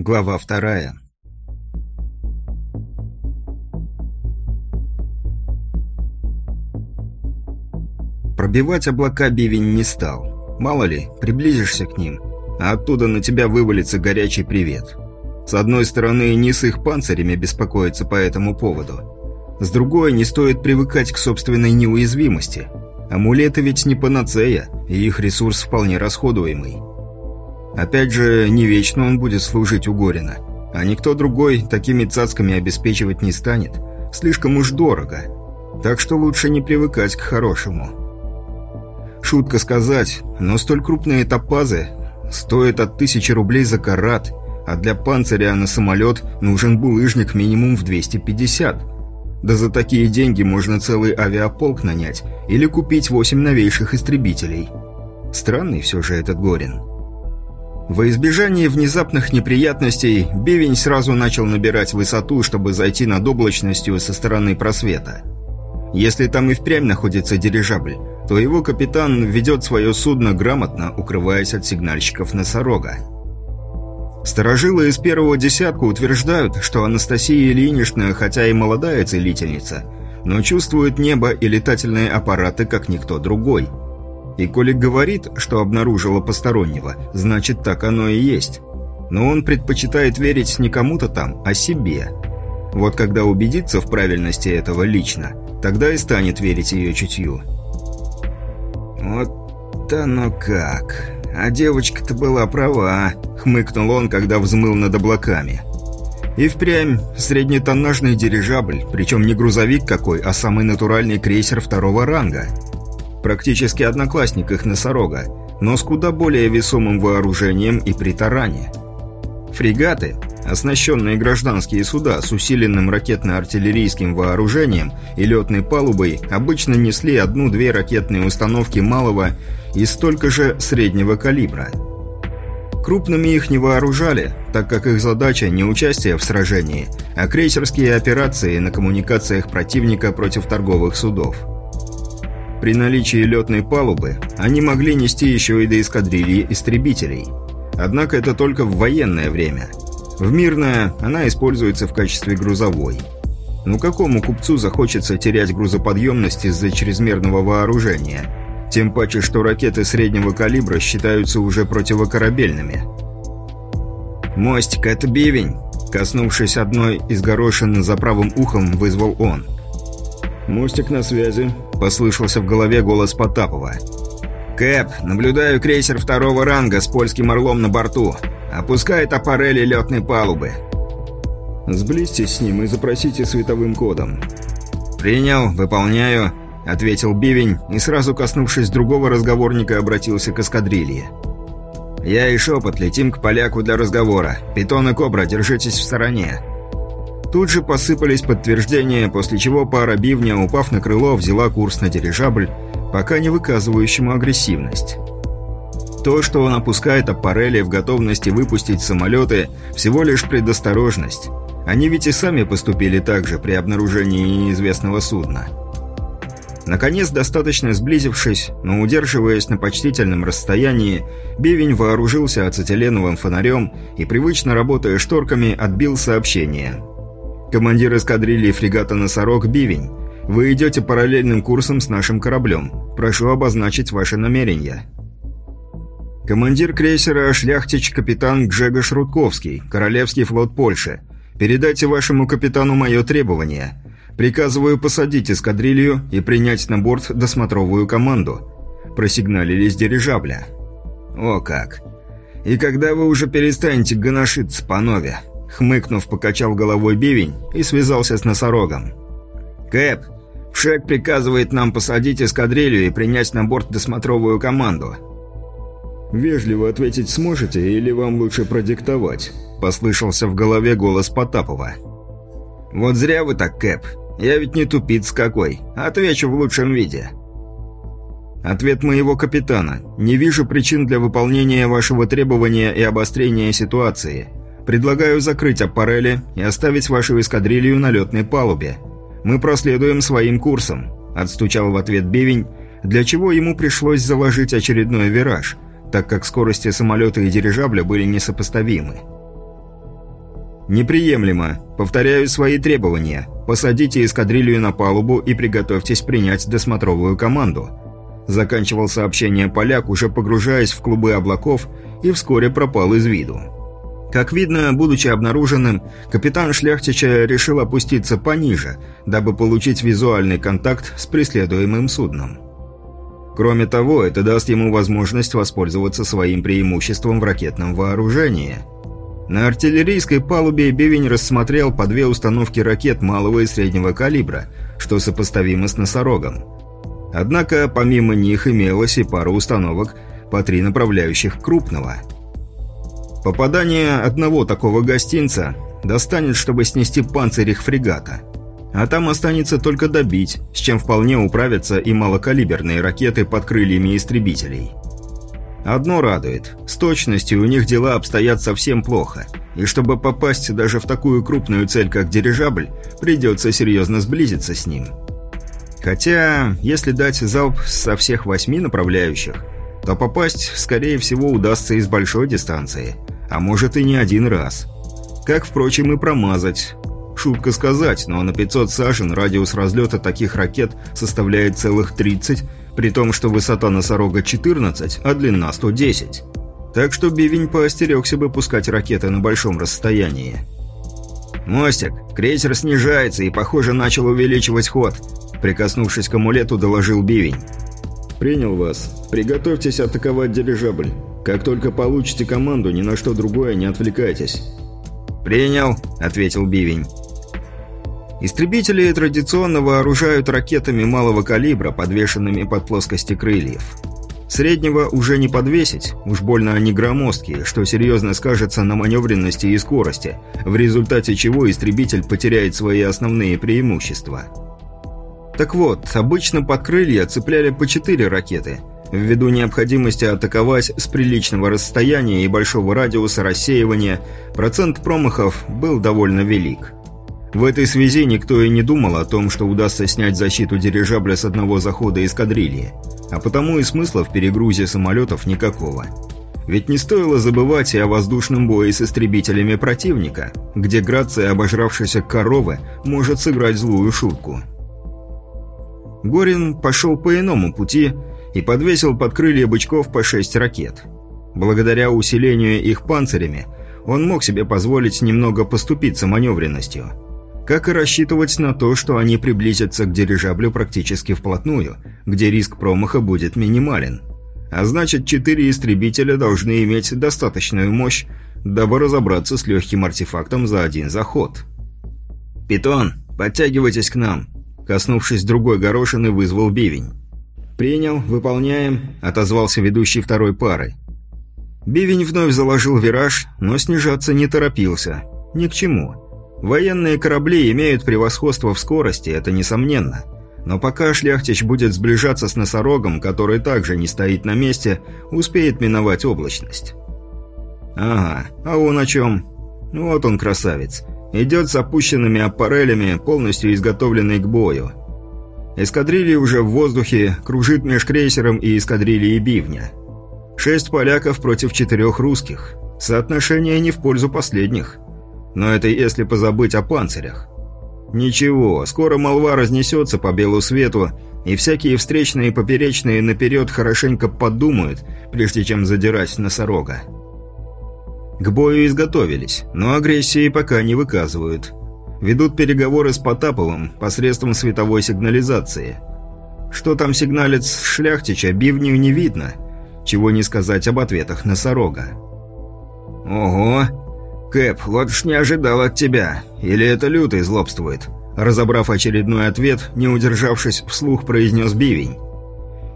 Глава вторая. Пробивать облака бивень не стал. Мало ли, приблизишься к ним, а оттуда на тебя вывалится горячий привет. С одной стороны, не с их панцирями беспокоиться по этому поводу. С другой, не стоит привыкать к собственной неуязвимости. Амулеты ведь не панацея, и их ресурс вполне расходуемый. Опять же, не вечно он будет служить у Горина, а никто другой такими цацками обеспечивать не станет. Слишком уж дорого. Так что лучше не привыкать к хорошему. Шутка сказать, но столь крупные топазы стоят от тысячи рублей за карат, а для панциря на самолет нужен булыжник минимум в 250. Да за такие деньги можно целый авиаполк нанять или купить восемь новейших истребителей. Странный все же этот Горин. Во избежание внезапных неприятностей, бивень сразу начал набирать высоту, чтобы зайти над облачностью со стороны просвета. Если там и впрямь находится дирижабль, то его капитан ведет свое судно грамотно, укрываясь от сигнальщиков носорога. Старожилы из первого десятка утверждают, что Анастасия Ильинична, хотя и молодая целительница, но чувствует небо и летательные аппараты, как никто другой – и коли говорит, что обнаружила постороннего, значит так оно и есть. Но он предпочитает верить не кому-то там, а себе. Вот когда убедится в правильности этого лично, тогда и станет верить ее чутью. «Вот оно как! А девочка-то была права», — хмыкнул он, когда взмыл над облаками. И впрямь среднетоннажный дирижабль, причем не грузовик какой, а самый натуральный крейсер второго ранга — практически одноклассник их носорога, но с куда более весомым вооружением и при таране. Фрегаты, оснащенные гражданские суда с усиленным ракетно-артиллерийским вооружением и летной палубой, обычно несли одну-две ракетные установки малого и столько же среднего калибра. Крупными их не вооружали, так как их задача не участие в сражении, а крейсерские операции на коммуникациях противника против торговых судов. При наличии летной палубы они могли нести еще и до эскадрильи истребителей. Однако это только в военное время. В мирное она используется в качестве грузовой. Ну какому купцу захочется терять грузоподъемность из-за чрезмерного вооружения? Тем паче, что ракеты среднего калибра считаются уже противокорабельными. «Мостик, это бивень!» Коснувшись одной из горошин за правым ухом, вызвал он. «Мостик на связи», Послышался в голове голос Потапова. «Кэп, наблюдаю крейсер второго ранга с польским орлом на борту. Опускает аппарели летной палубы». «Сблизьтесь с ним и запросите световым кодом». «Принял, выполняю», — ответил Бивень и, сразу коснувшись другого разговорника, обратился к эскадрилье. «Я и Шепот летим к поляку для разговора. Питон и Кобра, держитесь в стороне. Тут же посыпались подтверждения, после чего пара бивня, упав на крыло, взяла курс на дирижабль, пока не выказывающему агрессивность. То, что он опускает аппарели в готовности выпустить самолеты, всего лишь предосторожность. Они ведь и сами поступили так же при обнаружении неизвестного судна. Наконец, достаточно сблизившись, но удерживаясь на почтительном расстоянии, Бивень вооружился ацетиленовым фонарем и, привычно работая шторками, отбил сообщение – Командир эскадрильи фрегата «Носорог» Бивень. Вы идете параллельным курсом с нашим кораблем. Прошу обозначить ваши намерения. Командир крейсера «Шляхтич-капитан Гжегош Рудковский, Королевский флот Польши. Передайте вашему капитану мое требование. Приказываю посадить эскадрилью и принять на борт досмотровую команду. Просигналили с дирижабля. О как! И когда вы уже перестанете гоношиться по нове? Хмыкнув, покачал головой бивень и связался с носорогом. «Кэп, Шек приказывает нам посадить эскадрилью и принять на борт досмотровую команду». «Вежливо ответить сможете или вам лучше продиктовать?» – послышался в голове голос Потапова. «Вот зря вы так, Кэп. Я ведь не тупиц какой. Отвечу в лучшем виде». «Ответ моего капитана. Не вижу причин для выполнения вашего требования и обострения ситуации. Предлагаю закрыть аппарели и оставить вашу эскадрилью на летной палубе. Мы проследуем своим курсом», – отстучал в ответ Бивень, для чего ему пришлось заложить очередной вираж, так как скорости самолета и дирижабля были несопоставимы. «Неприемлемо. Повторяю свои требования. Посадите эскадрилью на палубу и приготовьтесь принять досмотровую команду». Заканчивал сообщение поляк, уже погружаясь в клубы облаков, и вскоре пропал из виду. Как видно, будучи обнаруженным, капитан Шляхтича решил опуститься пониже, дабы получить визуальный контакт с преследуемым судном. Кроме того, это даст ему возможность воспользоваться своим преимуществом в ракетном вооружении – на артиллерийской палубе Бивень рассмотрел по две установки ракет малого и среднего калибра, что сопоставимо с «Носорогом». Однако помимо них имелось и пара установок по три направляющих крупного. Попадание одного такого гостинца достанет, чтобы снести панцирь их фрегата. А там останется только добить, с чем вполне управятся и малокалиберные ракеты под крыльями истребителей. Одно радует. С точностью у них дела обстоят совсем плохо. И чтобы попасть даже в такую крупную цель, как дирижабль, придется серьезно сблизиться с ним. Хотя, если дать залп со всех восьми направляющих, то попасть, скорее всего, удастся из большой дистанции. А может и не один раз. Как, впрочем, и промазать. Шутка сказать, но на 500 сажен радиус разлета таких ракет составляет целых 30 при том, что высота носорога 14, а длина 110. Так что Бивень поостерегся бы пускать ракеты на большом расстоянии. «Мостик, крейсер снижается и, похоже, начал увеличивать ход», прикоснувшись к амулету, доложил Бивень. «Принял вас. Приготовьтесь атаковать дирижабль. Как только получите команду, ни на что другое не отвлекайтесь». «Принял», — ответил Бивень. Истребители традиционно вооружают ракетами малого калибра, подвешенными под плоскости крыльев. Среднего уже не подвесить, уж больно они громоздкие, что серьезно скажется на маневренности и скорости, в результате чего истребитель потеряет свои основные преимущества. Так вот, обычно под крылья цепляли по четыре ракеты, ввиду необходимости атаковать с приличного расстояния и большого радиуса рассеивания, процент промахов был довольно велик. В этой связи никто и не думал о том, что удастся снять защиту дирижабля с одного захода эскадрильи, а потому и смысла в перегрузе самолетов никакого. Ведь не стоило забывать и о воздушном бое с истребителями противника, где грация обожравшейся коровы может сыграть злую шутку. Горин пошел по иному пути и подвесил под крылья бычков по шесть ракет. Благодаря усилению их панцирями, он мог себе позволить немного поступиться маневренностью – как и рассчитывать на то, что они приблизятся к дирижаблю практически вплотную, где риск промаха будет минимален. А значит, четыре истребителя должны иметь достаточную мощь, дабы разобраться с легким артефактом за один заход. «Питон, подтягивайтесь к нам!» Коснувшись другой горошины, вызвал бивень. «Принял, выполняем», — отозвался ведущий второй пары. Бивень вновь заложил вираж, но снижаться не торопился. Ни к чему. Военные корабли имеют превосходство в скорости, это несомненно. Но пока Шляхтич будет сближаться с носорогом, который также не стоит на месте, успеет миновать облачность. Ага, а он о чем? Вот он, красавец. Идет с опущенными аппарелями, полностью изготовленный к бою. Эскадрилья уже в воздухе, кружит меж крейсером и эскадрильей бивня. Шесть поляков против четырех русских. Соотношение не в пользу последних. Но это если позабыть о панцирях. Ничего, скоро молва разнесется по белу свету, и всякие встречные и поперечные наперед хорошенько подумают, прежде чем задирать носорога. К бою изготовились, но агрессии пока не выказывают. Ведут переговоры с Потаповым посредством световой сигнализации. Что там сигналит с шляхтича, бивню не видно, чего не сказать об ответах носорога. «Ого!» «Кэп, вот ж не ожидал от тебя. Или это лютый злобствует?» Разобрав очередной ответ, не удержавшись, вслух произнес Бивень.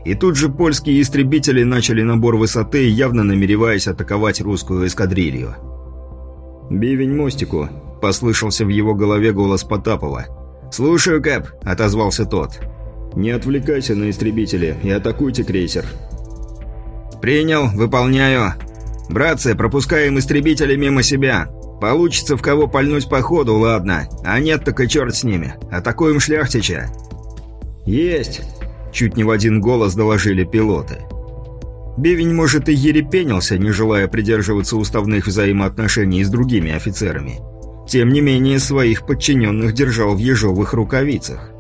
И тут же польские истребители начали набор высоты, явно намереваясь атаковать русскую эскадрилью. «Бивень мостику», – послышался в его голове голос Потапова. «Слушаю, Кэп», – отозвался тот. «Не отвлекайся на истребители и атакуйте крейсер». «Принял, выполняю. «Братцы, пропускаем истребители мимо себя. Получится в кого пальнуть по ходу, ладно. А нет, так и черт с ними. Атакуем шляхтича». «Есть!» – чуть не в один голос доложили пилоты. Бивень, может, и ерепенился, не желая придерживаться уставных взаимоотношений с другими офицерами. тем не менее своих подчиненных держал в ежовых рукавицах.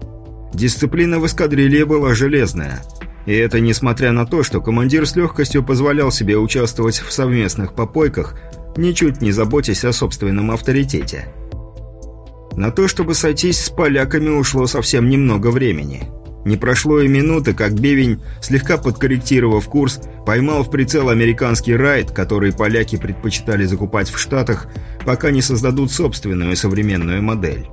Дисциплина в эскадрилье была железная. И это несмотря на то, что командир с легкостью позволял себе участвовать в совместных попойках, ничуть не заботясь о собственном авторитете. На то, чтобы сойтись с поляками, ушло совсем немного времени. Не прошло и минуты, как Бивень, слегка подкорректировав курс, поймал в прицел американский райд, который поляки предпочитали закупать в Штатах, пока не создадут собственную современную модель.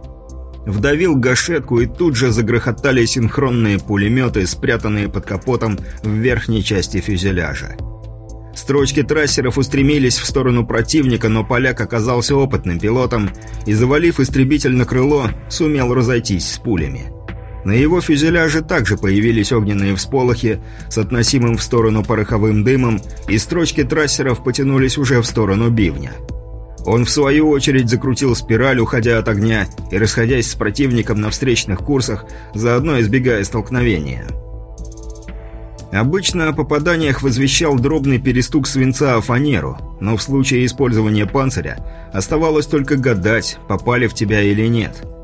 Вдавил гашетку и тут же загрохотали синхронные пулеметы, спрятанные под капотом в верхней части фюзеляжа. Строчки трассеров устремились в сторону противника, но поляк оказался опытным пилотом и, завалив истребитель на крыло, сумел разойтись с пулями. На его фюзеляже также появились огненные всполохи с относимым в сторону пороховым дымом, и строчки трассеров потянулись уже в сторону бивня. Он, в свою очередь, закрутил спираль, уходя от огня и расходясь с противником на встречных курсах, заодно избегая столкновения. Обычно о попаданиях возвещал дробный перестук свинца о фанеру, но в случае использования панциря оставалось только гадать, попали в тебя или нет –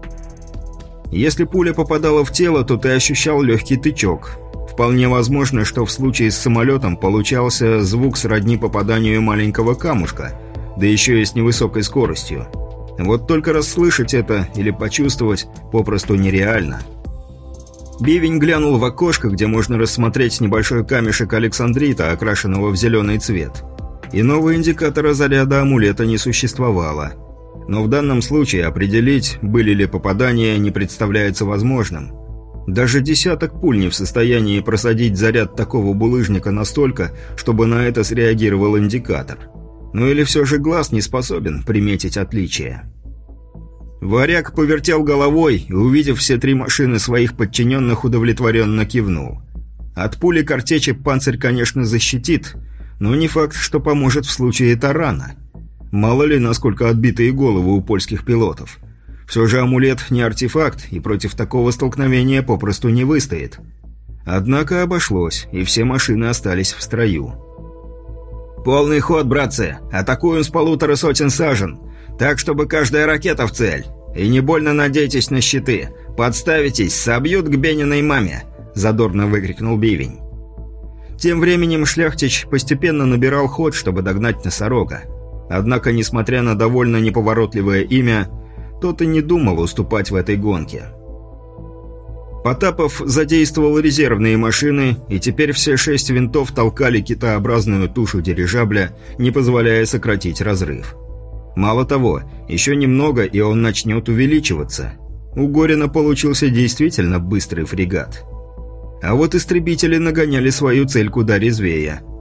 если пуля попадала в тело, то ты ощущал легкий тычок. Вполне возможно, что в случае с самолетом получался звук сродни попаданию маленького камушка, да еще и с невысокой скоростью. Вот только расслышать это или почувствовать попросту нереально. Бивень глянул в окошко, где можно рассмотреть небольшой камешек Александрита, окрашенного в зеленый цвет. Иного индикатора заряда амулета не существовало – но в данном случае определить, были ли попадания, не представляется возможным. Даже десяток пуль не в состоянии просадить заряд такого булыжника настолько, чтобы на это среагировал индикатор. Ну или все же глаз не способен приметить отличия. Варяг повертел головой и, увидев все три машины своих подчиненных, удовлетворенно кивнул. От пули картечи панцирь, конечно, защитит, но не факт, что поможет в случае тарана – Мало ли, насколько отбитые головы у польских пилотов. Все же амулет не артефакт, и против такого столкновения попросту не выстоит. Однако обошлось, и все машины остались в строю. «Полный ход, братцы! Атакуем с полутора сотен сажен! Так, чтобы каждая ракета в цель! И не больно надейтесь на щиты! Подставитесь, собьют к Бениной маме!» Задорно выкрикнул Бивень. Тем временем Шляхтич постепенно набирал ход, чтобы догнать носорога. Однако, несмотря на довольно неповоротливое имя, тот и не думал уступать в этой гонке. Потапов задействовал резервные машины, и теперь все шесть винтов толкали китообразную тушу дирижабля, не позволяя сократить разрыв. Мало того, еще немного, и он начнет увеличиваться. У Горина получился действительно быстрый фрегат. А вот истребители нагоняли свою цель куда резвее –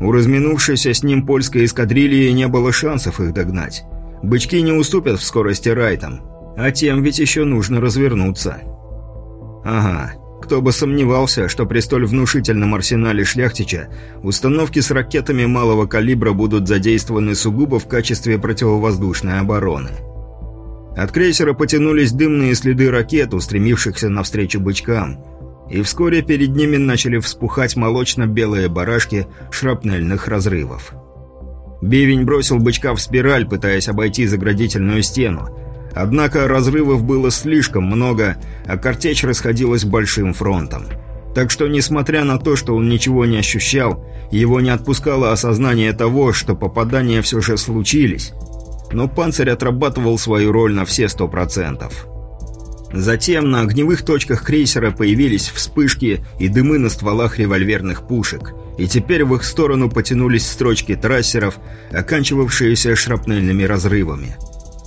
у разминувшейся с ним польской эскадрильи не было шансов их догнать. Бычки не уступят в скорости райтам, а тем ведь еще нужно развернуться. Ага, кто бы сомневался, что при столь внушительном арсенале Шляхтича установки с ракетами малого калибра будут задействованы сугубо в качестве противовоздушной обороны. От крейсера потянулись дымные следы ракет, устремившихся навстречу бычкам – и вскоре перед ними начали вспухать молочно-белые барашки шрапнельных разрывов. Бивень бросил бычка в спираль, пытаясь обойти заградительную стену. Однако разрывов было слишком много, а картечь расходилась большим фронтом. Так что, несмотря на то, что он ничего не ощущал, его не отпускало осознание того, что попадания все же случились. Но панцирь отрабатывал свою роль на все сто процентов. Затем на огневых точках крейсера появились вспышки и дымы на стволах револьверных пушек, и теперь в их сторону потянулись строчки трассеров, оканчивавшиеся шрапнельными разрывами.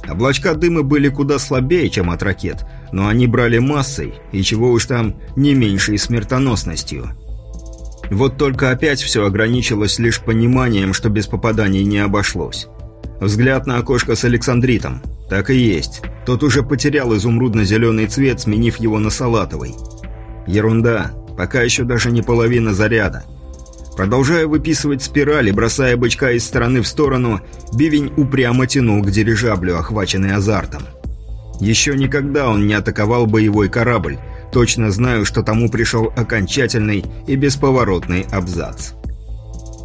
Облачка дыма были куда слабее, чем от ракет, но они брали массой, и чего уж там, не меньшей смертоносностью. Вот только опять все ограничилось лишь пониманием, что без попаданий не обошлось. Взгляд на окошко с Александритом. Так и есть. Тот уже потерял изумрудно-зеленый цвет, сменив его на салатовый. Ерунда. Пока еще даже не половина заряда. Продолжая выписывать спирали, бросая бычка из стороны в сторону, бивень упрямо тянул к дирижаблю, охваченный азартом. Еще никогда он не атаковал боевой корабль, точно знаю, что тому пришел окончательный и бесповоротный абзац.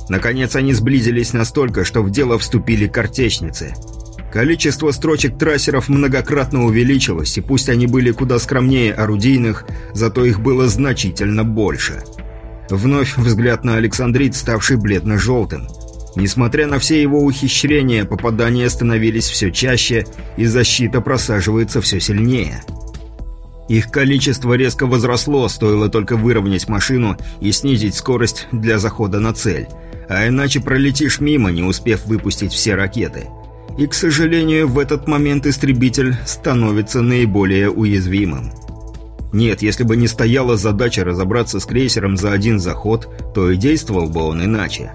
Наконец они сблизились настолько, что в дело вступили картечницы – Количество строчек трассеров многократно увеличилось, и пусть они были куда скромнее орудийных, зато их было значительно больше. Вновь взгляд на Александрит, ставший бледно-желтым. Несмотря на все его ухищрения, попадания становились все чаще, и защита просаживается все сильнее. Их количество резко возросло, стоило только выровнять машину и снизить скорость для захода на цель. А иначе пролетишь мимо, не успев выпустить все ракеты – и, к сожалению, в этот момент истребитель становится наиболее уязвимым. Нет, если бы не стояла задача разобраться с крейсером за один заход, то и действовал бы он иначе.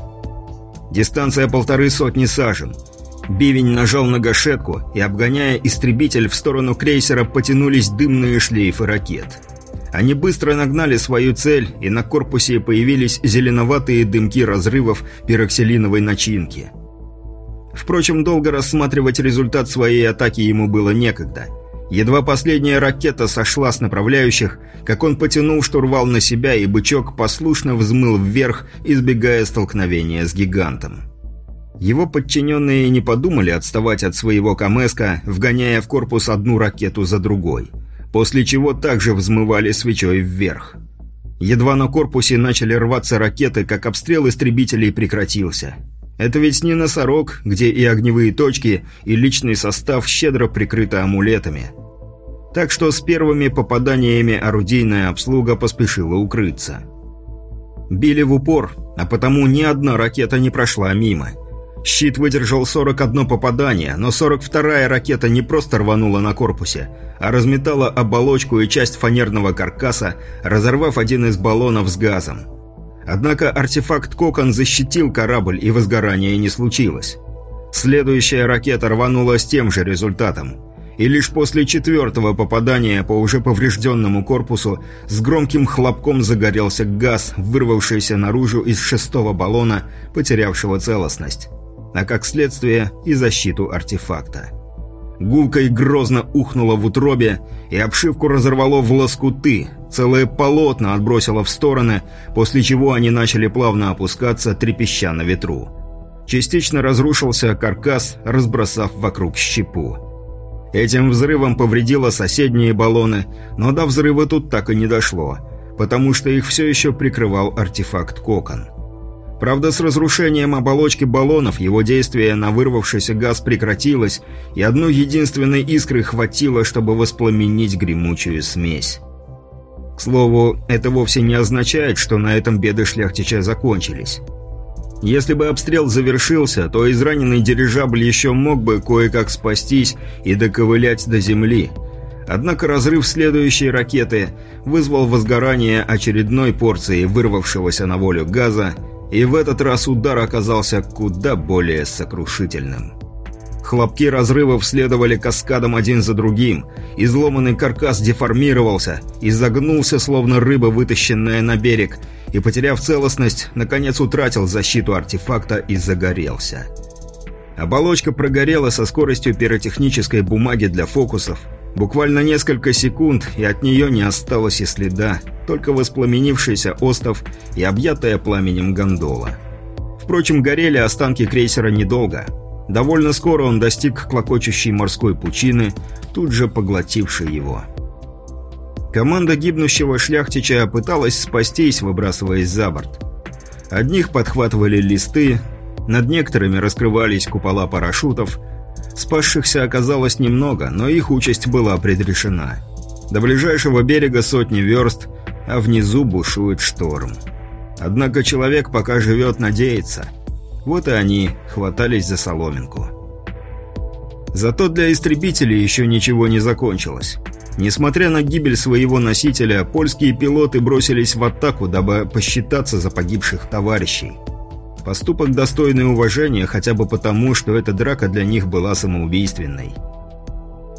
Дистанция полторы сотни сажен. Бивень нажал на гашетку, и, обгоняя истребитель в сторону крейсера, потянулись дымные шлейфы ракет. Они быстро нагнали свою цель, и на корпусе появились зеленоватые дымки разрывов пироксилиновой начинки – Впрочем, долго рассматривать результат своей атаки ему было некогда. Едва последняя ракета сошла с направляющих, как он потянул штурвал на себя, и бычок послушно взмыл вверх, избегая столкновения с гигантом. Его подчиненные не подумали отставать от своего Камеска, вгоняя в корпус одну ракету за другой, после чего также взмывали свечой вверх. Едва на корпусе начали рваться ракеты, как обстрел истребителей прекратился – это ведь не носорог, где и огневые точки, и личный состав щедро прикрыты амулетами. Так что с первыми попаданиями орудийная обслуга поспешила укрыться. Били в упор, а потому ни одна ракета не прошла мимо. Щит выдержал 41 попадание, но 42-я ракета не просто рванула на корпусе, а разметала оболочку и часть фанерного каркаса, разорвав один из баллонов с газом. Однако артефакт «Кокон» защитил корабль, и возгорания не случилось. Следующая ракета рванула с тем же результатом. И лишь после четвертого попадания по уже поврежденному корпусу с громким хлопком загорелся газ, вырвавшийся наружу из шестого баллона, потерявшего целостность. А как следствие и защиту артефакта. Гулко и грозно ухнуло в утробе, и обшивку разорвало в лоскуты, целое полотно отбросило в стороны, после чего они начали плавно опускаться, трепеща на ветру. Частично разрушился каркас, разбросав вокруг щепу. Этим взрывом повредило соседние баллоны, но до взрыва тут так и не дошло, потому что их все еще прикрывал артефакт «Кокон». Правда, с разрушением оболочки баллонов его действие на вырвавшийся газ прекратилось, и одной единственной искры хватило, чтобы воспламенить гремучую смесь. К слову, это вовсе не означает, что на этом беды шляхтича закончились. Если бы обстрел завершился, то израненный дирижабль еще мог бы кое-как спастись и доковылять до земли. Однако разрыв следующей ракеты вызвал возгорание очередной порции вырвавшегося на волю газа, и в этот раз удар оказался куда более сокрушительным. Хлопки разрывов следовали каскадом один за другим. Изломанный каркас деформировался, изогнулся, словно рыба, вытащенная на берег, и, потеряв целостность, наконец утратил защиту артефакта и загорелся. Оболочка прогорела со скоростью пиротехнической бумаги для фокусов, Буквально несколько секунд, и от нее не осталось и следа, только воспламенившийся остов и объятая пламенем гондола. Впрочем, горели останки крейсера недолго. Довольно скоро он достиг клокочущей морской пучины, тут же поглотившей его. Команда гибнущего шляхтича пыталась спастись, выбрасываясь за борт. Одних подхватывали листы, над некоторыми раскрывались купола парашютов – Спасшихся оказалось немного, но их участь была предрешена. До ближайшего берега сотни верст, а внизу бушует шторм. Однако человек пока живет надеется. Вот и они хватались за соломинку. Зато для истребителей еще ничего не закончилось. Несмотря на гибель своего носителя, польские пилоты бросились в атаку, дабы посчитаться за погибших товарищей. Поступок достойный уважения хотя бы потому, что эта драка для них была самоубийственной.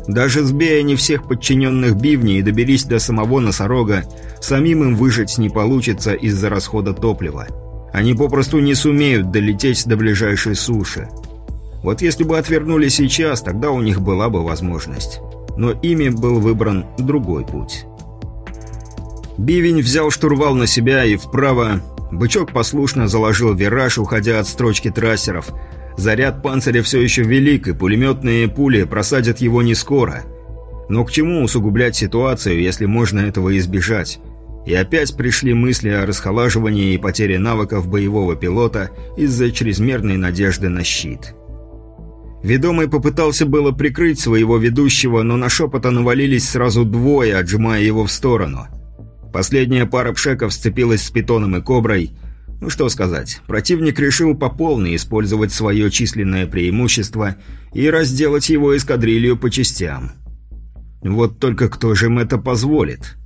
Даже сбея не всех подчиненных бивней и доберись до самого носорога, самим им выжить не получится из-за расхода топлива. Они попросту не сумеют долететь до ближайшей суши. Вот если бы отвернули сейчас, тогда у них была бы возможность. Но ими был выбран другой путь. Бивень взял штурвал на себя и вправо Бычок послушно заложил вираж, уходя от строчки трассеров, Заряд панциря все еще велик, и пулеметные пули просадят его не скоро. Но к чему усугублять ситуацию, если можно этого избежать? И опять пришли мысли о расхолаживании и потере навыков боевого пилота из-за чрезмерной надежды на щит. Ведомый попытался было прикрыть своего ведущего, но на шепота навалились сразу двое, отжимая его в сторону. Последняя пара пшеков сцепилась с питоном и коброй. Ну что сказать, противник решил по полной использовать свое численное преимущество и разделать его эскадрилью по частям. Вот только кто же им это позволит?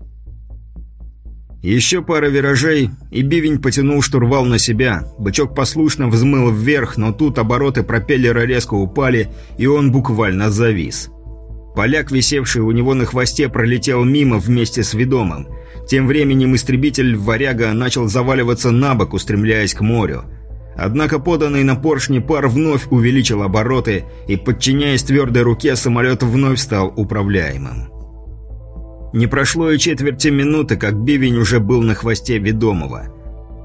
Еще пара виражей, и бивень потянул штурвал на себя. Бычок послушно взмыл вверх, но тут обороты пропеллера резко упали, и он буквально завис. Поляк, висевший у него на хвосте, пролетел мимо вместе с ведомым. Тем временем истребитель «Варяга» начал заваливаться на бок, устремляясь к морю. Однако поданный на поршни пар вновь увеличил обороты, и, подчиняясь твердой руке, самолет вновь стал управляемым. Не прошло и четверти минуты, как бивень уже был на хвосте ведомого.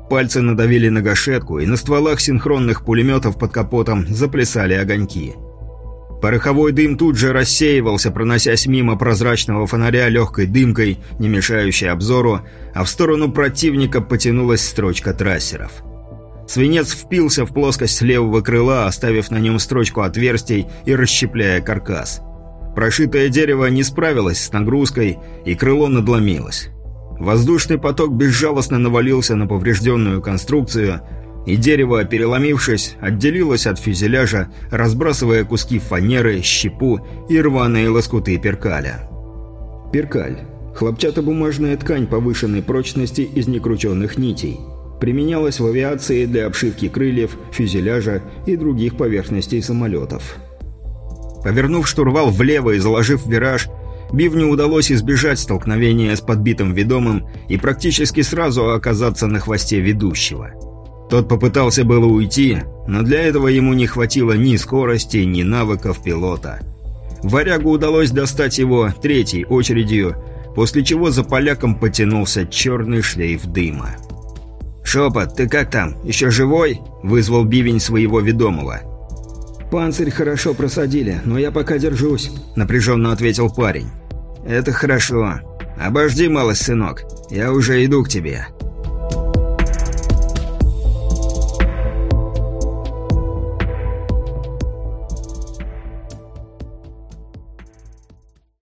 Пальцы надавили на гашетку, и на стволах синхронных пулеметов под капотом заплясали огоньки. Пороховой дым тут же рассеивался, проносясь мимо прозрачного фонаря легкой дымкой, не мешающей обзору, а в сторону противника потянулась строчка трассеров. Свинец впился в плоскость левого крыла, оставив на нем строчку отверстий и расщепляя каркас. Прошитое дерево не справилось с нагрузкой, и крыло надломилось. Воздушный поток безжалостно навалился на поврежденную конструкцию, и дерево, переломившись, отделилось от фюзеляжа, разбрасывая куски фанеры, щепу и рваные лоскуты перкаля. Перкаль – хлопчатобумажная ткань повышенной прочности из некрученных нитей. Применялась в авиации для обшивки крыльев, фюзеляжа и других поверхностей самолетов. Повернув штурвал влево и заложив вираж, Бивню удалось избежать столкновения с подбитым ведомым и практически сразу оказаться на хвосте ведущего. Тот попытался было уйти, но для этого ему не хватило ни скорости, ни навыков пилота. Варягу удалось достать его третьей очередью, после чего за поляком потянулся черный шлейф дыма. «Шепот, ты как там? Еще живой?» – вызвал бивень своего ведомого. «Панцирь хорошо просадили, но я пока держусь», — напряженно ответил парень. «Это хорошо. Обожди, малость, сынок. Я уже иду к тебе».